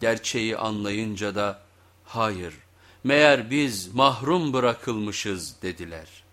Gerçeği anlayınca da hayır meğer biz mahrum bırakılmışız dediler.''